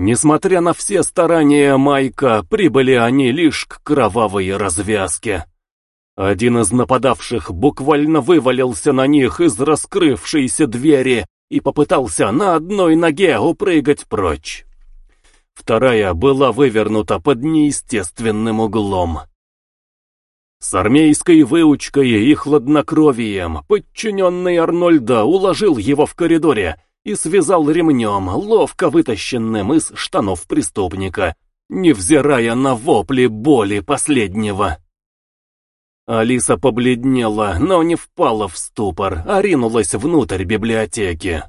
Несмотря на все старания Майка, прибыли они лишь к кровавой развязке. Один из нападавших буквально вывалился на них из раскрывшейся двери и попытался на одной ноге упрыгать прочь. Вторая была вывернута под неестественным углом. С армейской выучкой и хладнокровием подчиненный Арнольда уложил его в коридоре и связал ремнем, ловко вытащенным из штанов преступника, невзирая на вопли боли последнего. Алиса побледнела, но не впала в ступор, а ринулась внутрь библиотеки.